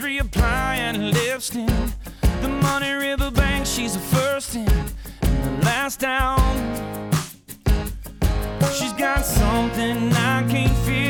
She's reapplying lipstick. The money river bank, she's the first in and the last down. She's got something I can't feel.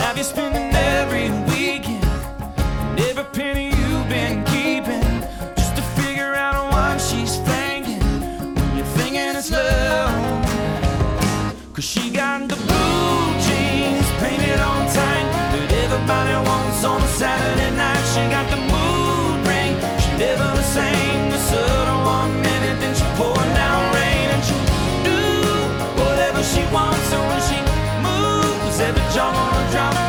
Have you spent every all drop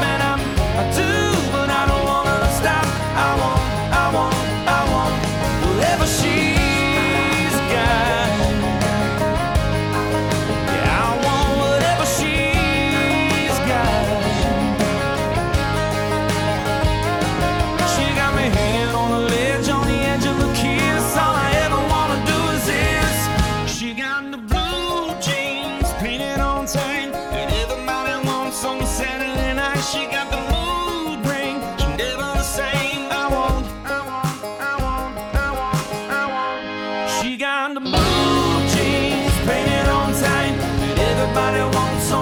She got the blue jeans painted on tight, and everybody wants some.